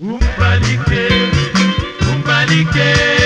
Umbalike, umbalike.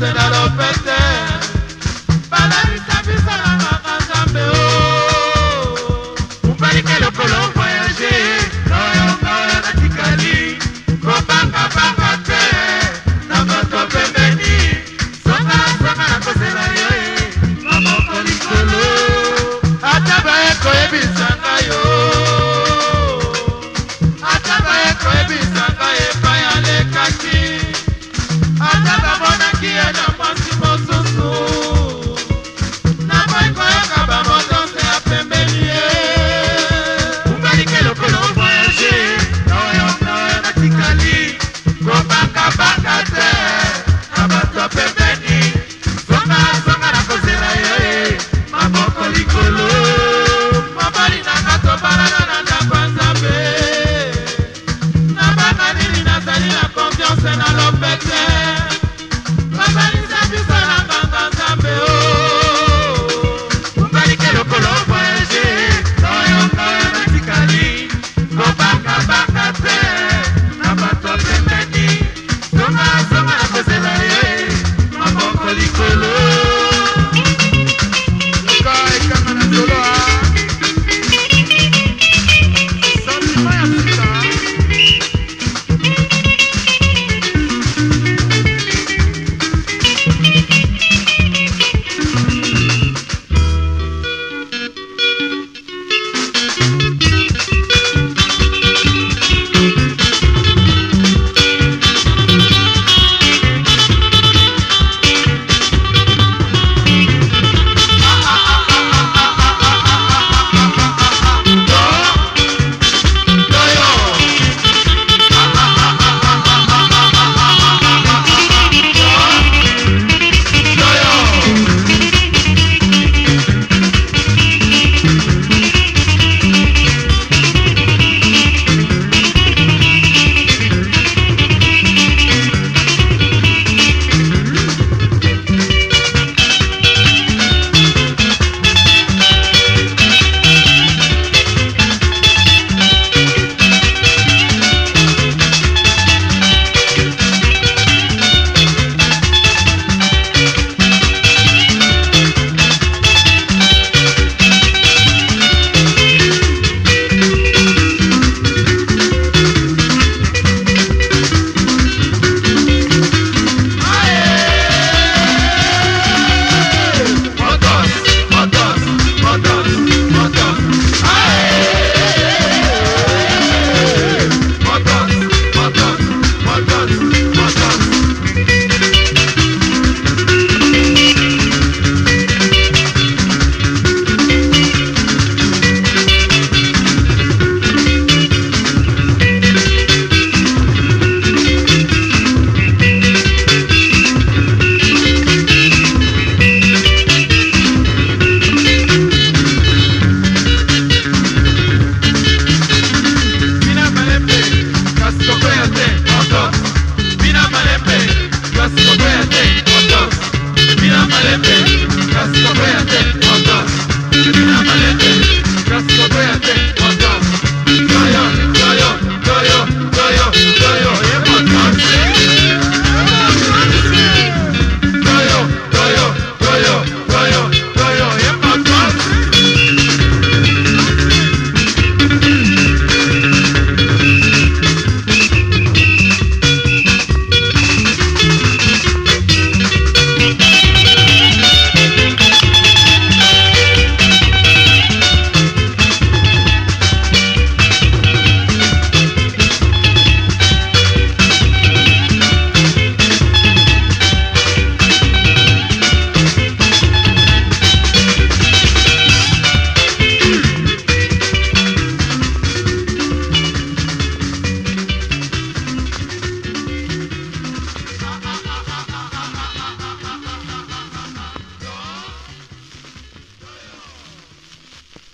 Marcela López